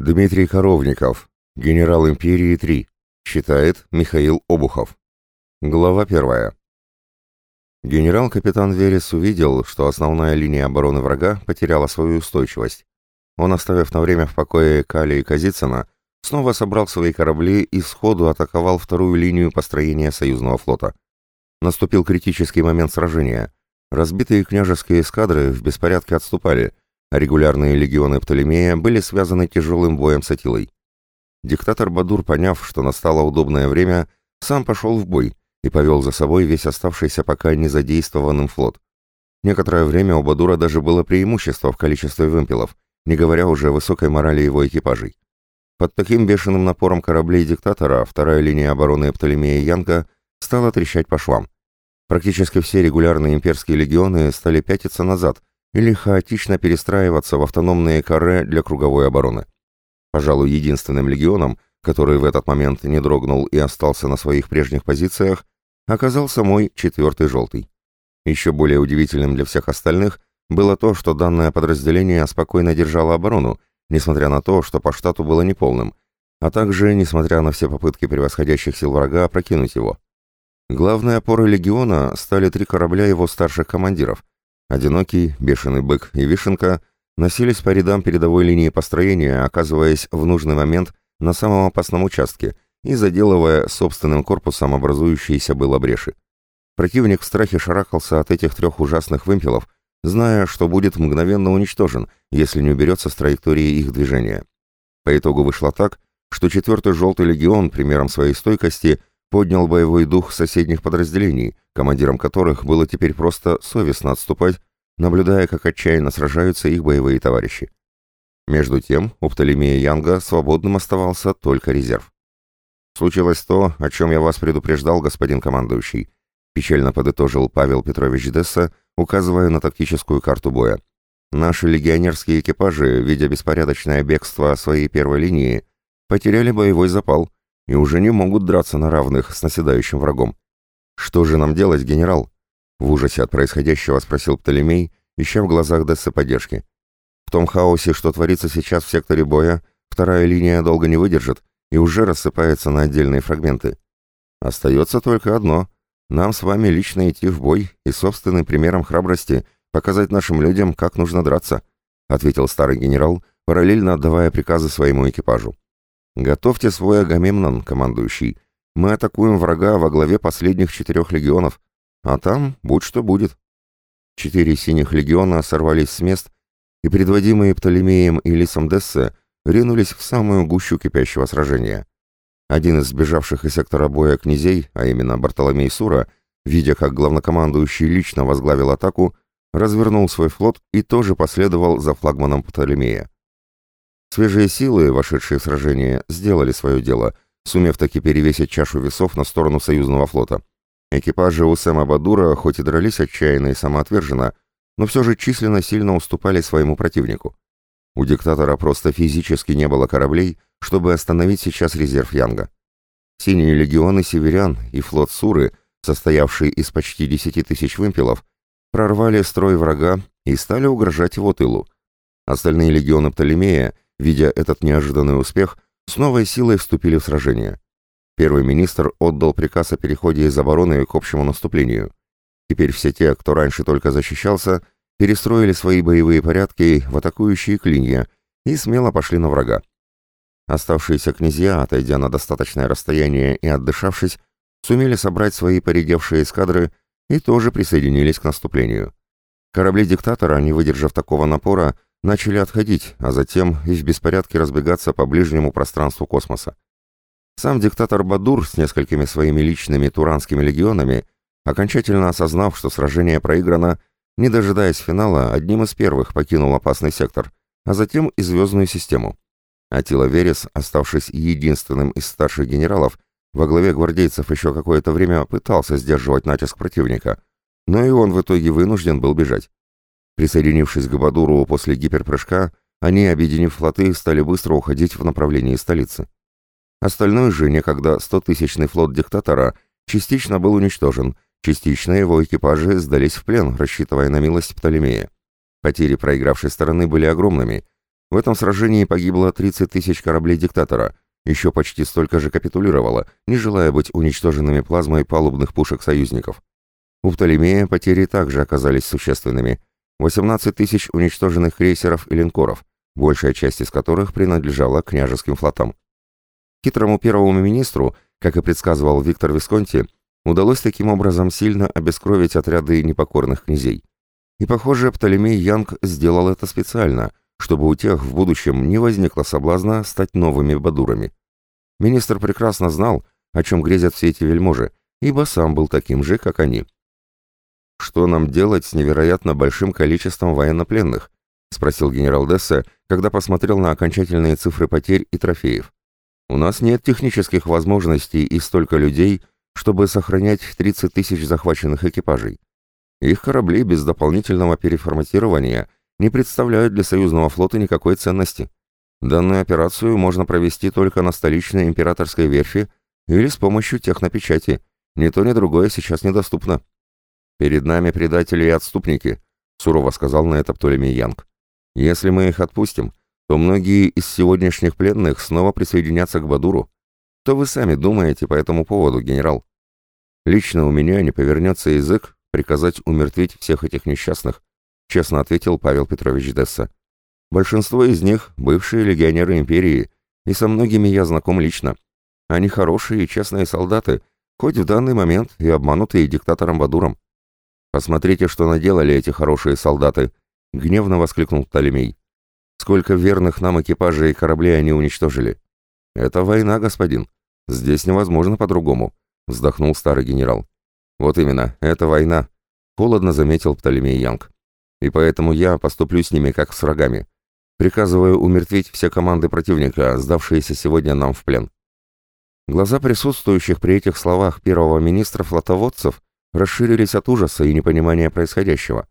Дмитрий Коровников, генерал империи 3, читает Михаил Обухов. Глава первая. Генерал-капитан Верес увидел, что основная линия обороны врага потеряла свою устойчивость. Он, оставив на время в покое Кали и Казицына, снова собрал свои корабли и сходу атаковал вторую линию построения союзного флота. Наступил критический момент сражения. Разбитые княжеские эскадры в беспорядке отступали – регулярные легионы Птолемея были связаны тяжелым боем с Атилой. Диктатор Бадур, поняв, что настало удобное время, сам пошел в бой и повел за собой весь оставшийся пока не задействованным флот. Некоторое время у Бадура даже было преимущество в количестве вымпелов, не говоря уже о высокой морали его экипажей. Под таким бешеным напором кораблей диктатора вторая линия обороны Птолемея Янка стала трещать по швам. Практически все регулярные имперские легионы стали пятиться назад, или хаотично перестраиваться в автономные каре для круговой обороны. Пожалуй, единственным легионом, который в этот момент не дрогнул и остался на своих прежних позициях, оказался мой четвертый желтый. Еще более удивительным для всех остальных было то, что данное подразделение спокойно держало оборону, несмотря на то, что по штату было неполным, а также несмотря на все попытки превосходящих сил врага опрокинуть его. Главной опорой легиона стали три корабля его старших командиров, Одинокий, бешеный бык и вишенка носились по рядам передовой линии построения, оказываясь в нужный момент на самом опасном участке и заделывая собственным корпусом образующиеся было бреши. Противник в страхе шарахался от этих трех ужасных вымпелов, зная, что будет мгновенно уничтожен, если не уберется с траектории их движения. По итогу вышло так, что четвертый желтый легион, примером своей стойкости, поднял боевой дух соседних подразделений, командирам которых было теперь просто совестно отступать, наблюдая, как отчаянно сражаются их боевые товарищи. Между тем, у Птолемея Янга свободным оставался только резерв. «Случилось то, о чем я вас предупреждал, господин командующий», печально подытожил Павел Петрович Десса, указывая на тактическую карту боя. «Наши легионерские экипажи, видя беспорядочное бегство своей первой линии, потеряли боевой запал, и уже не могут драться на равных с наседающим врагом. «Что же нам делать, генерал?» В ужасе от происходящего спросил Птолемей, ища в глазах Дессы поддержки. «В том хаосе, что творится сейчас в секторе боя, вторая линия долго не выдержит и уже рассыпается на отдельные фрагменты. Остается только одно — нам с вами лично идти в бой и собственным примером храбрости показать нашим людям, как нужно драться», — ответил старый генерал, параллельно отдавая приказы своему экипажу. «Готовьте свой Агамемнон, командующий. Мы атакуем врага во главе последних четырех легионов, а там будь что будет». Четыре синих легиона сорвались с мест, и предводимые Птолемеем и Лисом Дессе ринулись в самую гущу кипящего сражения. Один из сбежавших из сектора боя князей, а именно Бартоломей Сура, видя, как главнокомандующий лично возглавил атаку, развернул свой флот и тоже последовал за флагманом Птолемея. Свежие силы, вошедшие в сражение, сделали свое дело, сумев таки перевесить чашу весов на сторону союзного флота. Экипажи у Сэма Бадура хоть и дрались отчаянно и самоотверженно, но все же численно сильно уступали своему противнику. У диктатора просто физически не было кораблей, чтобы остановить сейчас резерв Янга. Синие легионы северян и флот Суры, состоявший из почти десяти тысяч вымпелов, прорвали строй врага и стали угрожать его тылу. Остальные легионы Птолемея – видя этот неожиданный успех, с новой силой вступили в сражение. Первый министр отдал приказ о переходе из обороны к общему наступлению. Теперь все те, кто раньше только защищался, перестроили свои боевые порядки в атакующие клинья и смело пошли на врага. Оставшиеся князья, отойдя на достаточное расстояние и отдышавшись, сумели собрать свои поредевшие эскадры и тоже присоединились к наступлению. Корабли диктатора, не выдержав такого напора, начали отходить, а затем и в беспорядке разбегаться по ближнему пространству космоса. Сам диктатор Бадур с несколькими своими личными туранскими легионами, окончательно осознав, что сражение проиграно, не дожидаясь финала, одним из первых покинул опасный сектор, а затем и звездную систему. Атила Верес, оставшись единственным из старших генералов, во главе гвардейцев еще какое-то время пытался сдерживать натиск противника, но и он в итоге вынужден был бежать. Присоединившись к Бадуру после гиперпрыжка, они, объединив флоты, стали быстро уходить в направлении столицы. Остальной же, некогда стотысячный флот диктатора, частично был уничтожен, частично его экипажи сдались в плен, рассчитывая на милость Птолемея. Потери проигравшей стороны были огромными. В этом сражении погибло 30 тысяч кораблей диктатора, еще почти столько же капитулировало, не желая быть уничтоженными плазмой палубных пушек союзников. У Птолемея потери также оказались существенными. 18 тысяч уничтоженных крейсеров и линкоров, большая часть из которых принадлежала княжеским флотам. Хитрому первому министру, как и предсказывал Виктор Висконти, удалось таким образом сильно обескровить отряды непокорных князей. И, похоже, Птолемей Янг сделал это специально, чтобы у тех в будущем не возникло соблазна стать новыми бадурами. Министр прекрасно знал, о чем грезят все эти вельможи, ибо сам был таким же, как они. «Что нам делать с невероятно большим количеством военнопленных?» — спросил генерал Десса, когда посмотрел на окончательные цифры потерь и трофеев. «У нас нет технических возможностей и столько людей, чтобы сохранять 30 тысяч захваченных экипажей. Их корабли без дополнительного переформатирования не представляют для союзного флота никакой ценности. Данную операцию можно провести только на столичной императорской верфи или с помощью технопечати. Ни то, ни другое сейчас недоступно. «Перед нами предатели и отступники», — сурово сказал на это Птолемей Янг. «Если мы их отпустим, то многие из сегодняшних пленных снова присоединятся к Бадуру. Что вы сами думаете по этому поводу, генерал? Лично у меня не повернется язык приказать умертвить всех этих несчастных, честно ответил Павел Петрович Десса. Большинство из них — бывшие легионеры империи, и со многими я знаком лично. Они хорошие и честные солдаты, хоть в данный момент и обманутые диктатором Бадуром. «Посмотрите, что наделали эти хорошие солдаты!» — гневно воскликнул Птолемей. «Сколько верных нам экипажей и кораблей они уничтожили!» «Это война, господин. Здесь невозможно по-другому», — вздохнул старый генерал. «Вот именно, это война», — холодно заметил Птолемей Янг. «И поэтому я поступлю с ними, как с врагами. Приказываю умертвить все команды противника, сдавшиеся сегодня нам в плен». Глаза присутствующих при этих словах первого министра флотоводцев расширились от ужаса и непонимания происходящего.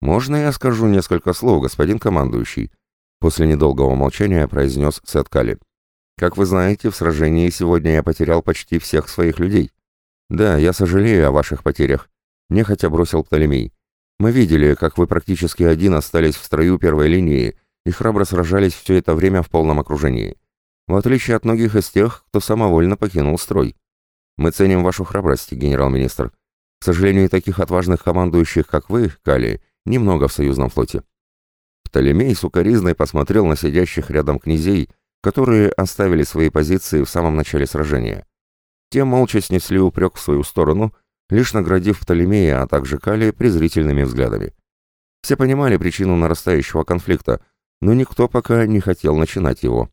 «Можно я скажу несколько слов, господин командующий?» После недолгого молчания произнес Сет Калли. «Как вы знаете, в сражении сегодня я потерял почти всех своих людей. Да, я сожалею о ваших потерях», — нехотя бросил Птолемей. «Мы видели, как вы практически один остались в строю первой линии и храбро сражались все это время в полном окружении. В отличие от многих из тех, кто самовольно покинул строй. Мы ценим вашу храбрость, генерал-министр. К сожалению, таких отважных командующих, как вы, Кали, немного в союзном флоте. Птолемей сукоризной посмотрел на сидящих рядом князей, которые оставили свои позиции в самом начале сражения. Те молча снесли упрек в свою сторону, лишь наградив Птолемея, а также Кали презрительными взглядами. Все понимали причину нарастающего конфликта, но никто пока не хотел начинать его.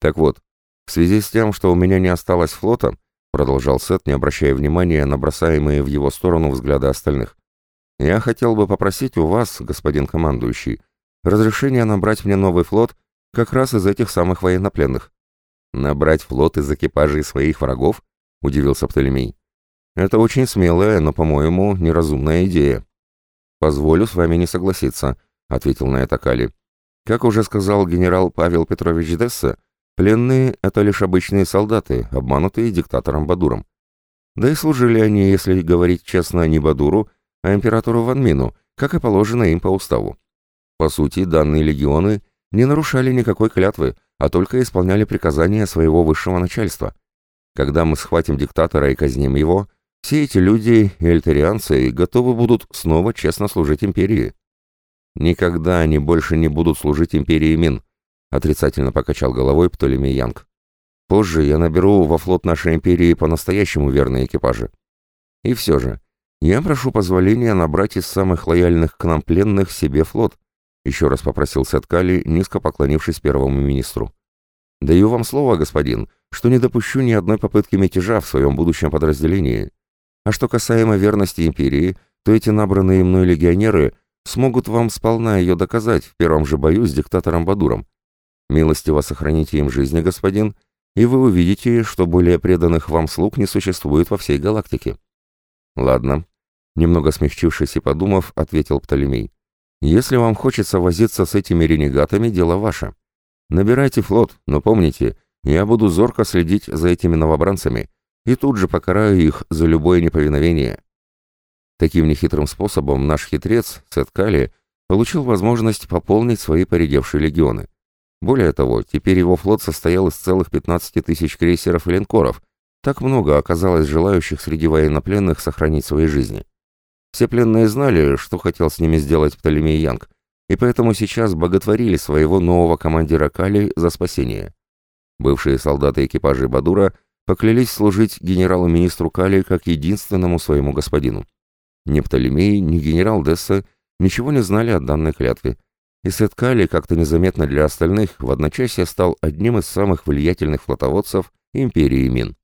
Так вот, в связи с тем, что у меня не осталось флота, продолжал Сет, не обращая внимания на бросаемые в его сторону взгляды остальных. «Я хотел бы попросить у вас, господин командующий, разрешения набрать мне новый флот как раз из этих самых военнопленных». «Набрать флот из экипажей своих врагов?» — удивился Птолемей. «Это очень смелая, но, по-моему, неразумная идея». «Позволю с вами не согласиться», — ответил на это Кали. «Как уже сказал генерал Павел Петрович Десса, Пленные — это лишь обычные солдаты, обманутые диктатором Бадуром. Да и служили они, если говорить честно, не Бадуру, а императору Ванмину, как и положено им по уставу. По сути, данные легионы не нарушали никакой клятвы, а только исполняли приказания своего высшего начальства. Когда мы схватим диктатора и казним его, все эти люди и альтерианцы готовы будут снова честно служить империи. Никогда они больше не будут служить империи Мин, Отрицательно покачал головой Птолемей Янг. Позже я наберу во флот нашей империи по-настоящему верные экипажи. И все же, я прошу позволения набрать из самых лояльных к нам пленных себе флот, еще раз попросил Сеткали, низко поклонившись первому министру. Даю вам слово, господин, что не допущу ни одной попытки мятежа в своем будущем подразделении. А что касаемо верности империи, то эти набранные мной легионеры смогут вам сполна ее доказать в первом же бою с диктатором Бадуром. Милостиво сохраните им жизни, господин, и вы увидите, что более преданных вам слуг не существует во всей галактике». «Ладно», — немного смягчившись и подумав, ответил Птолемей. «Если вам хочется возиться с этими ренегатами, дело ваше. Набирайте флот, но помните, я буду зорко следить за этими новобранцами и тут же покараю их за любое неповиновение». Таким нехитрым способом наш хитрец, Сет Кали, получил возможность пополнить свои поредевшие легионы. Более того, теперь его флот состоял из целых 15 тысяч крейсеров и линкоров. Так много оказалось желающих среди военнопленных сохранить свои жизни. Все пленные знали, что хотел с ними сделать Птолемей Янг, и поэтому сейчас боготворили своего нового командира Кали за спасение. Бывшие солдаты экипажей Бадура поклялись служить генералу-министру Кали как единственному своему господину. Ни Птолемей, ни генерал Десса ничего не знали о данной клятве, и Сет Кали как-то незаметно для остальных в одночасье стал одним из самых влиятельных флотоводцев империи Мин.